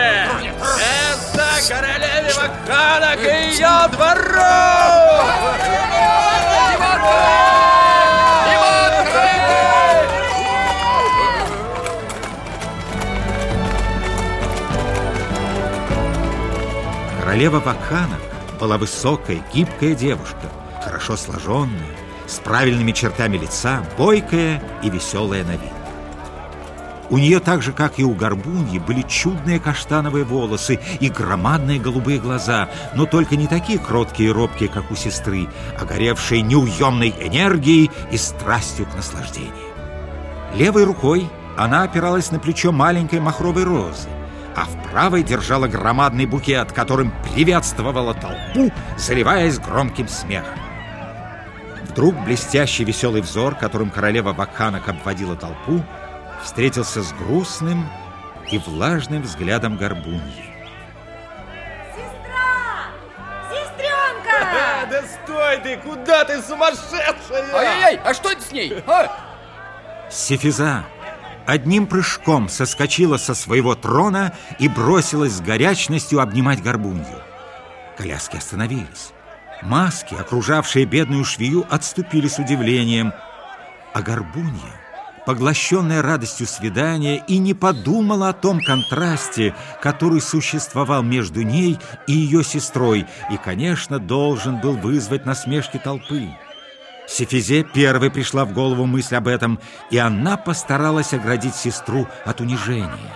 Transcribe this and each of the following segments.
Это королеве Макханок и ее двору! Королева Вакханок была высокая, гибкая девушка, хорошо сложенная, с правильными чертами лица, бойкая и веселая на вид. У нее так же, как и у горбуньи, были чудные каштановые волосы и громадные голубые глаза, но только не такие кроткие и робкие, как у сестры, а горевшие неуемной энергией и страстью к наслаждению. Левой рукой она опиралась на плечо маленькой махровой розы, а в правой держала громадный букет, которым приветствовала толпу, заливаясь громким смехом. Вдруг блестящий веселый взор, которым королева Вакханок обводила толпу, встретился с грустным и влажным взглядом горбуньи. Сестра! Сестренка! Да стой ты! Куда ты, сумасшедшая? Ай-яй-яй, а что это с ней? А? Сефиза одним прыжком соскочила со своего трона и бросилась с горячностью обнимать горбунью. Коляски остановились. Маски, окружавшие бедную швею, отступили с удивлением, а горбунья поглощенная радостью свидания, и не подумала о том контрасте, который существовал между ней и ее сестрой, и, конечно, должен был вызвать насмешки толпы. Сефизе первой пришла в голову мысль об этом, и она постаралась оградить сестру от унижения.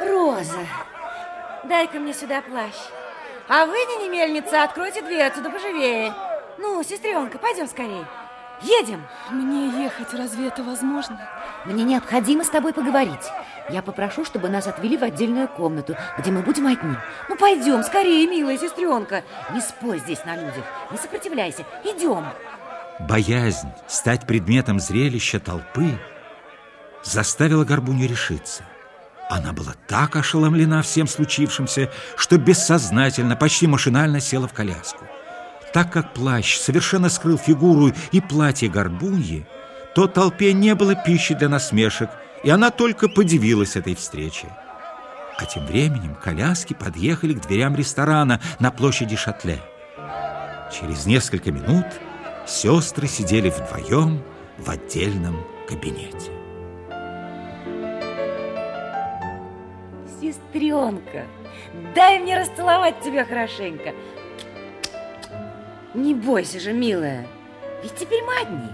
Роза, дай-ка мне сюда плащ. А вы, не мельница, откройте дверцу, да поживее. Ну, сестренка, пойдем скорее. Едем! Мне ехать, разве это возможно? Мне необходимо с тобой поговорить. Я попрошу, чтобы нас отвели в отдельную комнату, где мы будем одни. Ну, пойдем, скорее, милая сестренка. Не спой здесь на людях, не сопротивляйся. Идем. Боязнь стать предметом зрелища толпы заставила Горбуню решиться. Она была так ошеломлена всем случившимся, что бессознательно, почти машинально села в коляску. Так как плащ совершенно скрыл фигуру и платье горбуньи, то толпе не было пищи для насмешек, и она только подивилась этой встрече. А тем временем коляски подъехали к дверям ресторана на площади Шатле. Через несколько минут сестры сидели вдвоем в отдельном кабинете. Сестренка, дай мне расцеловать тебя хорошенько. Не бойся же, милая, ведь теперь мы одни.